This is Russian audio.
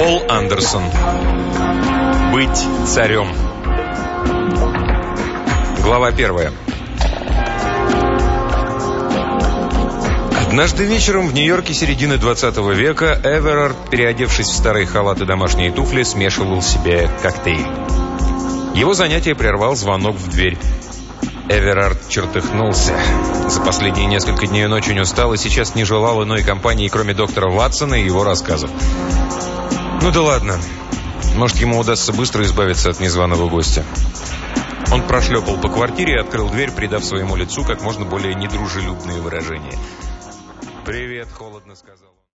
Пол Андерсон. Быть царем. Глава первая. Однажды вечером в Нью-Йорке середины 20 века Эверард, переодевшись в старые халаты домашние туфли, смешивал себе коктейль. Его занятие прервал звонок в дверь. Эверард чертыхнулся. За последние несколько дней он очень устал и сейчас не желал иной компании, кроме доктора Ватсона и его рассказов. Ну да ладно. Может, ему удастся быстро избавиться от незваного гостя. Он прошлепал по квартире и открыл дверь, придав своему лицу как можно более недружелюбные выражения. «Привет», — холодно сказал